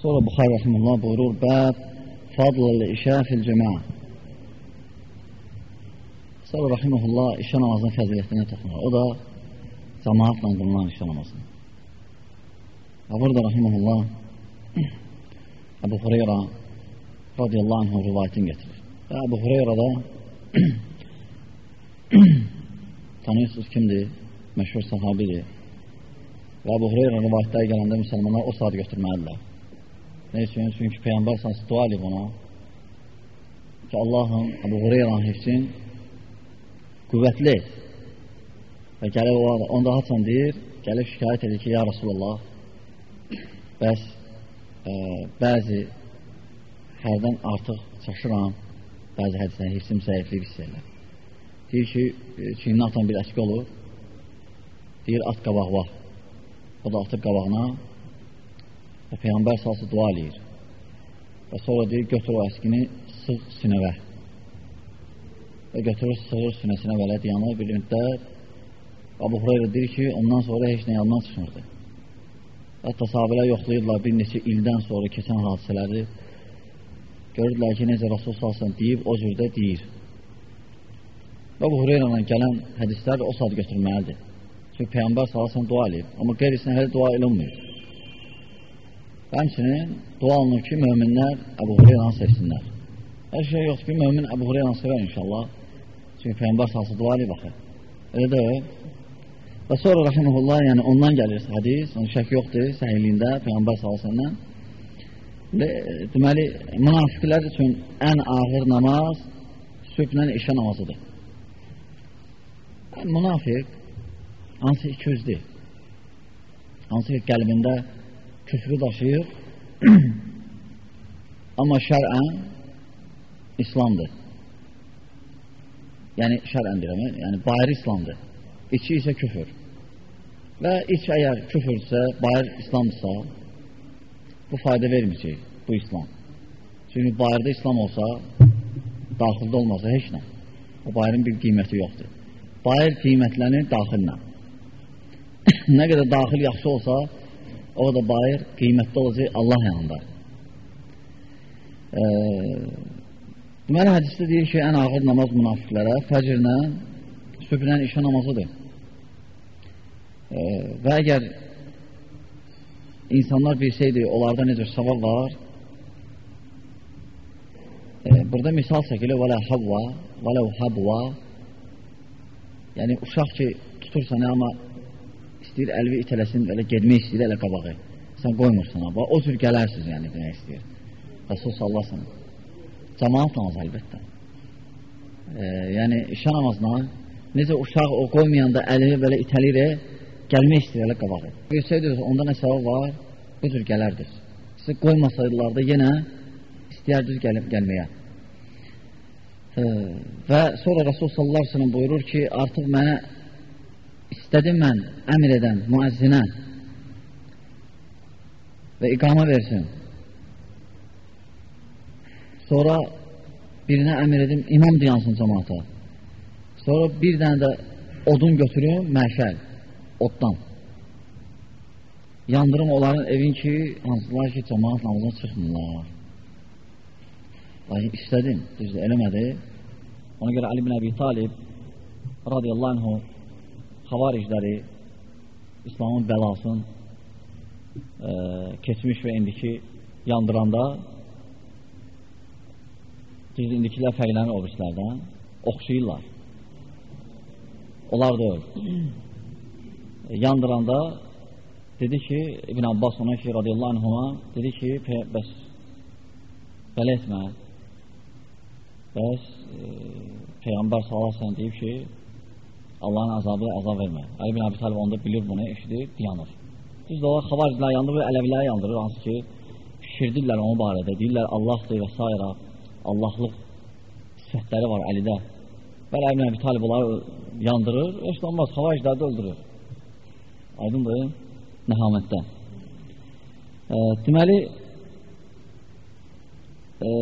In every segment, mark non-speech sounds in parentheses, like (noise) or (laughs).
Sonra Buxar Rəhmullah buyurur, Bəb fadl-ı işə fil cəma. Sonra Rəhimullah işə namazının fəzilətinə toxunur. O da cəmaatla qılınan işə namazını. Və burada Rəhimullah (clears throat) Əbu Hureyra radiyallahu anh rivayətini getirir. Və Əbu Hureyra da (clears throat) tanıyorsunuz kimdir? Məşhur sahabidir. Və Əbu Hureyra rivayətləri gələndə müsəlmanlar o saat götürməlidirlər. Ne üçün? Çünki Peyğəmbər sansı dua edib ona ki, Allahım Əbu Hureyranın hifsin qüvvətli və gəlib onda haçan deyir, gəlib şikayət edir ki, ya Rasulallah, bəs ə, bəzi hərdən artıq çaşıram, bəzi hədisdən hifsim zəiflik hiss edirlər. Deyir ki, çiynini atan bir əski olur, deyir, at qabaq var. O da atıb qabağına və Peyğəmbər salsı dua eləyir. Və sonra deyir, götür o əskini, sıx sinəvə. Və götürür, sığır sinəsinə vələt yanır bir müddət. Abu Hurayra deyir ki, ondan sonra heç nə yandan çıxmırdı. Hətta sahabələr yoxlayırlar bir neçə ildən sonra keçən hadisələri. Görürlər ki, necə Rasul salsın deyib, o cürdə deyir. Və bu Hureyranla gələn hədislər o saat götürməlidir. Çünki Peyğəmbər salsın dua eləyib. Amma qeyrisinə hələ dua eləmir. Həmçinin dua olunur ki, möminlər Əbu Hureyranı sevsinlər. Hər şey yoxdur ki, mömin Əbu Hureyranı sevər inşallah. Çünki Peyğəmbər salsı dua eləyib baxır. Elə deyil. Və sonra rəhməhullah, yəni ondan gəlir hədis, onun şək yoxdur səhiyliyində Peyğəmbər salsından. Deməli, münafiqlər üçün ən ağır namaz sübhlə işə namazıdır. Yəni, münafiq hansı ikiyüzdür? Hansı ki, qəlbində küfrü daşıyır, amma (clears throat) şərən İslamdır. Yəni, şərən deyirəm, yəni bayır İslamdır. İçi isə küfür. Və iç əgər küfürsə, bayır İslamdırsa, bu fayda verməyəcək, bu İslam. Çünki bayırda İslam olsa, daxildə olmasa heç nə. O bayırın bir qiyməti yoxdur. Bayır qiymətlənir daxillə. (clears throat) nə qədər daxil yaxşı olsa, o da bayır qiymətli olacaq Allah yanında. E, deməli, hədisdə deyir ki, ən ağır namaz münafiqlərə fəcrlə, sübhlə işə namazıdır. E, və əgər insanlar bilsəydi, onlarda necə savab var, e, burada misal çəkilir, vələ havva, vələ habva, yəni uşaq ki, tutursan, amma istəyir əlvi itələsin, elə gedmək istəyir elə qabağı. Sən qoymursan, amma o cür gələrsiniz, yəni demək istəyir. Rəsul sallasın. Cəmaat namazı əlbəttə. E, yəni işə namazına necə uşaq o qoymayanda əlini belə itəlir, gəlmək istəyir elə qabağı. Görsəydiniz, onda nə səbəb var? Bu cür gələrdiniz. Siz qoymasaydılar da yenə istəyərdiniz gəlib gəlməyə. E, və sonra Rəsul sallallahu əleyhi və səlləm buyurur ki, artıq mənə istədim mən əmr edən müəzzinə və iqama versin. Sonra birinə əmr edim, imam diyansın cəmaata. Sonra bir dənə də odun götürüm, məşəl, oddan. Yandırım onların evin ki, hansılar ki, cəmaat namazına çıxmırlar. Lakin istədim, düzdür, eləmədi. Ona görə Ali bin Əbi Talib radiyallahu anhu xavaricləri İslamın bəlasını e, keçmiş və indiki yandıranda düz indikilər fərqlənir o birislərdən oxşayırlar. Onlar da öl. E, yandıranda dedi ki, İbn Abbas ona ki, radiyallahu anhuma dedi ki, bəs belə etmə bəs e, Peyğəmbər salasın deyib ki, Allahın azabı azab vermə. Əli bin Abi Talib onda bilir bunu, eşidir, yanır. Düzdür, o xavaricilər yandırır, ələvilər yandırır, hansı ki, şirdirlər onu barədə, deyirlər Allahdır və s. Allahlıq sifətləri var Əlidə. Və Əli bin Abi Talib onları yandırır, heç olmaz, xavaricləri də öldürür. Aydındır, nəhamətdə. E, deməli, e,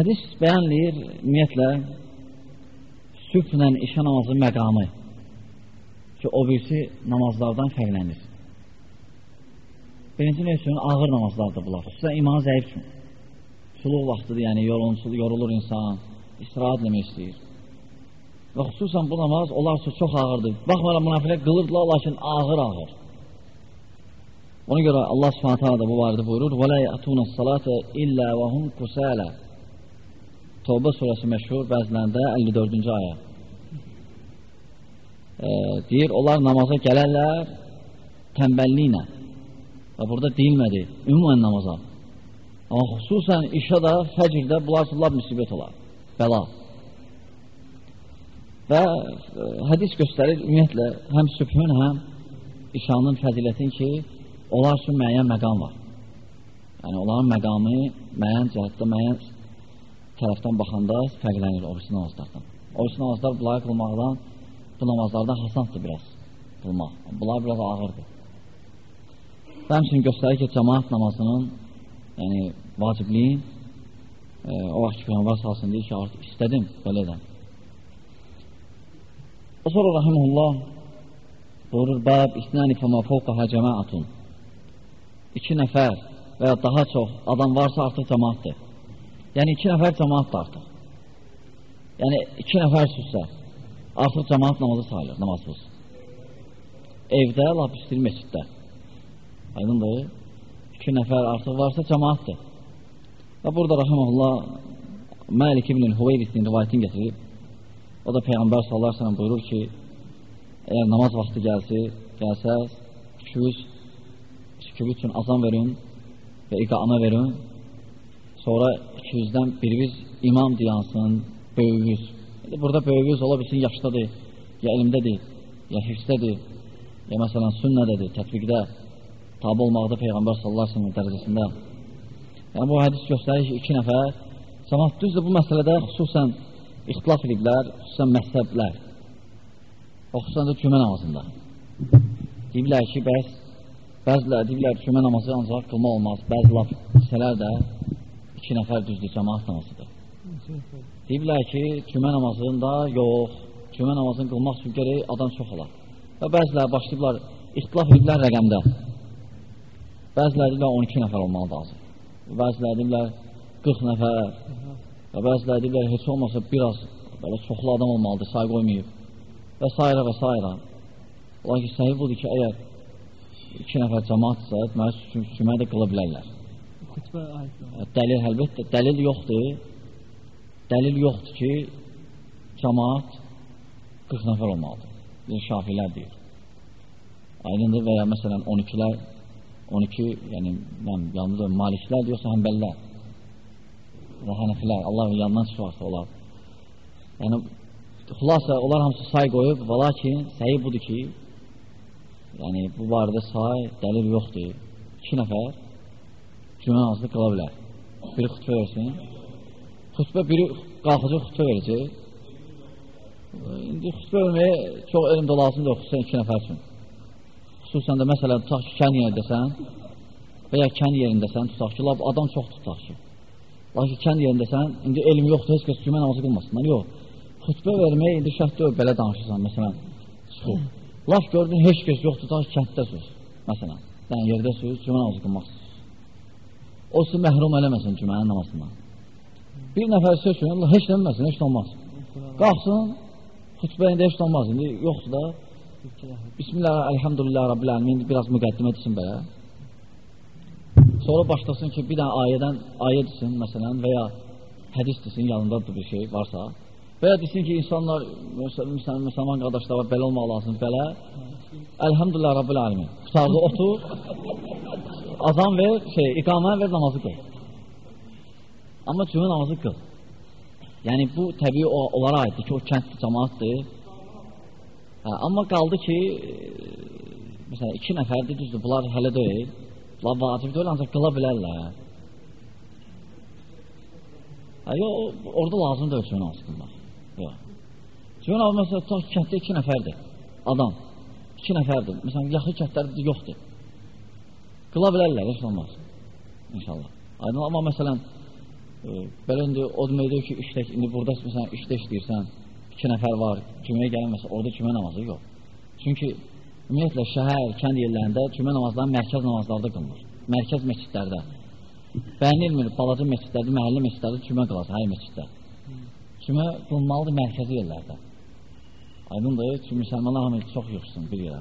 hədis bəyanlayır, ümumiyyətlə, sübhlə işə namazı məqamı ki, o birisi namazlardan fərqlənir. Birinci nə üçün? Ağır namazlardır bunlar. Xüsusən iman zəif üçün. Suluq vaxtıdır, yəni yorulunsul, yorulur insan, istirahət eləmək istəyir. Və xüsusən bu namaz onlar üçün çox ağırdır. Baxmayaraq münafiqlər qılırdılar, lakin ağır-ağır. Ona görə Allah Subhanahu taala da bu barədə buyurur: "Və la ya'tuna salata illa və hum kusala." Tövbə surəsi məşhur bəzilərində 54-cü ayə. E, deyir, onlar namaza gələrlər tənbəlliklə. Və burada deyilmədi, ümumən namaza. Amma xüsusən işə də, fəcrdə bunlar lab müsibət olar, bəla. Və e, hədis göstərir ümumiyyətlə həm sübhün, həm işanın fəzilətin ki, onlar üçün müəyyən məqam var. Yəni, onların məqamı müəyyən cəhətdə, müəyyən tərəfdən baxanda fərqlənir o birisi namazlardan. O birisi namazlar bunları qılmaqdan, bu namazlardan hasandır biraz qılmaq. Bunlar biraz ağırdır. Və həmçinin göstərir ki, cəmaat namazının yəni, vacibliyi e, o vaxt ki, Peyğəmbər salsın deyir ki, artıq istədim, belə edəm. O sonra Rahimullah buyurur, Bəb isnəni fəmə fəvqəhə cəmaatun. İki nəfər və ya daha çox adam varsa artıq cəmaatdır. Yəni iki nəfər cəmaatdır artıq. Yəni iki nəfər süssə, artıq cəmaat namazı sayılır, namazsız. Evdə, lap istəyir məsciddə. Aydındır. İki nəfər artıq varsa cəmaatdır. Və burada Rahimullah Məlik ibn Hüveyrisinin rivayətini gətirib. O da Peyğəmbər sallallahu əleyhi və səlləm buyurur ki, əgər namaz vaxtı gəlsə, gəlsəz, şükür, şükür üçün azan verin və iqamə verin. Sonra 200-dən biriniz imam diyansın, böyüyüz. Burada böyüyüz ola bilsin yaşdadır, ya elmdədir, ya hifzdədir, ya məsələn sünnədədir, tətbiqdə, tabi olmaqda Peyğəmbər sallallahu əleyhi və səlləm dərəcəsində. Yəni bu hədis göstərir ki, iki nəfər cəmaət düzdür bu məsələdə xüsusən ixtilaf ediblər, xüsusən məhzəblər. O xüsusən də cümə namazında. Deyiblər ki, bəs bəzilər deyiblər cümə namazı ancaq qılma olmaz. Bəzilər hissələr də iki nəfər düzdür cəmaat namazıdır. Deyiblər ki, cümə namazında yox, cümə namazını qılmaq üçün gərək adam çox olar. Və bəzilər başlayıblar, ixtilaf ediblər rəqəmdə. Bəzilər deyirlər 12 nəfər olmalı lazım. Bəzilər deyirlər 40 nəfər. Və bəzilər deyirlər heç olmasa biraz belə çoxlu adam olmalıdır, say qoymayıb. Və s. və s. Lakin səhih budur ki, əgər iki nəfər cəmaatsa, deməli cümə də qıla bilərlər. Dəlil əlbəttə, dəlil yoxdur. Dəlil yoxdur ki, cəmaat 40 nəfər olmalıdır. Bir şafilər deyir. Aydındır və ya məsələn 12-lər 12, yəni mən yanında maliklər diyorsa həmbəllər və hənəfilər, Allah yandan çıxarsa olar. Yəni, xulasa, onlar hamısı say qoyub, və lakin səhi budur ki, yəni bu barədə say, dəlil yoxdur. İki nəfər cümə namazını qıla bilər. Biri xütbə versin, xütbə biri qalxacaq xütbə verəcək. İndi xütbə verməyə çox elm də lazımdır, xüsusən iki nəfər üçün. Xüsusən də məsələn, tutaq ki, kən yerindəsən və ya kən yerindəsən, tutaq ki, lab adam çox tutaq ki. Lakin kən yerindəsən, indi elm yoxdur, heç kəs cümə namazı qılmasınlar. Yox, xütbə vermək indi şərt deyil, belə danışırsan, məsələn, çıxıb. Laf gördün, heç kəs yoxdur, tutaq ki, kənddəsiz, məsələn, yəni yerdəsiz, cümə namazı qılmaqsınız. O sizi məhrum eləməsin cümənin namazından. Bir nəfər seçin, Allah heç nəməsin, heç olmaz. Qalxsın, xütbəyində heç olmaz, indi yoxdur da, Bismillah, elhamdülillah, Rabbil ələmin, biraz müqəddimə etsin belə. Sonra başlasın ki, bir dənə ayədən ayə desin, məsələn, və ya hədis desin, yanındadır bir şey varsa. Və ya desin ki, insanlar, müsəlman, müsəlman qardaşlar belə olmaq lazım, belə. Elhamdülillah, Rabbil ələmin. Qutardı, otur, (laughs) azan ver, şey, iqamə ver, namazı qıl. Amma cümə namazı qıl. Yəni, bu təbii onlara aiddir ki, o kənd cəmaatdır Hə, amma qaldı ki, e, məsələn, iki nəfərdir, düzdür, bunlar hələ deyil, bunlar vacib deyil, ancaq qıla bilərlər. Hə, yox, orada lazım deyil cümə namazı qılmaq. Yox. Cümə namazı, məsələn, tutaq ki, kənddə iki nəfərdir, adam, iki nəfərdir, məsələn, yaxın kəndlərdə yoxdur. Qıla bilərlər, heç olmaz, inşallah. Aydın, amma məsələn, belə indi o deməkdir ki, işdə, indi burada, məsələn, işdə işləyirsən, iki nəfər var, cüməyə gəlməsə, orada cümə namazı yox. Çünki ümumiyyətlə şəhər, kənd yerlərində cümə namazları mərkəz namazlarda qılınır. mərkəz məscidlərdə bəyənilmir, balaca məscidlərdə, məhəllə məscidlərdə cümə qılası, hər məsciddə. Cümə qılmalıdır mərkəzi yerlərdə. Aydındır ki, müsəlmanlar hamı çox yoxsun bir yerə.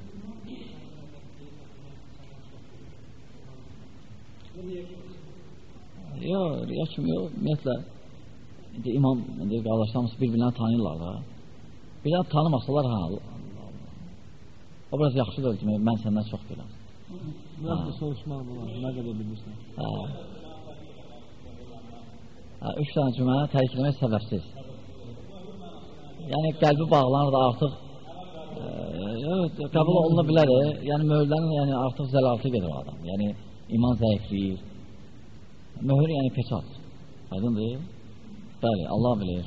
Yox, riya kimi yox, ümumiyyətlə indi imam, indi qardaşlarımız bir-birini tanıyırlar da. Bir-birini tanımasalar, ha, o biraz yaxşıdır ki, mən səndən çox biləm. Biraz da soruşmaq olar, nə qədər bilirsən. Hə. Hə, üç dənə cümə tərk etmək səbəbsiz. Yəni qəlbi bağlanır da artıq e, qəbul oluna bilər. e. Yəni möhürlərin yəni artıq zəlalətə gedir o adam. Yəni iman zəifləyir. Möhür yəni peçat. Aydındır? Bəli, Allah bilir.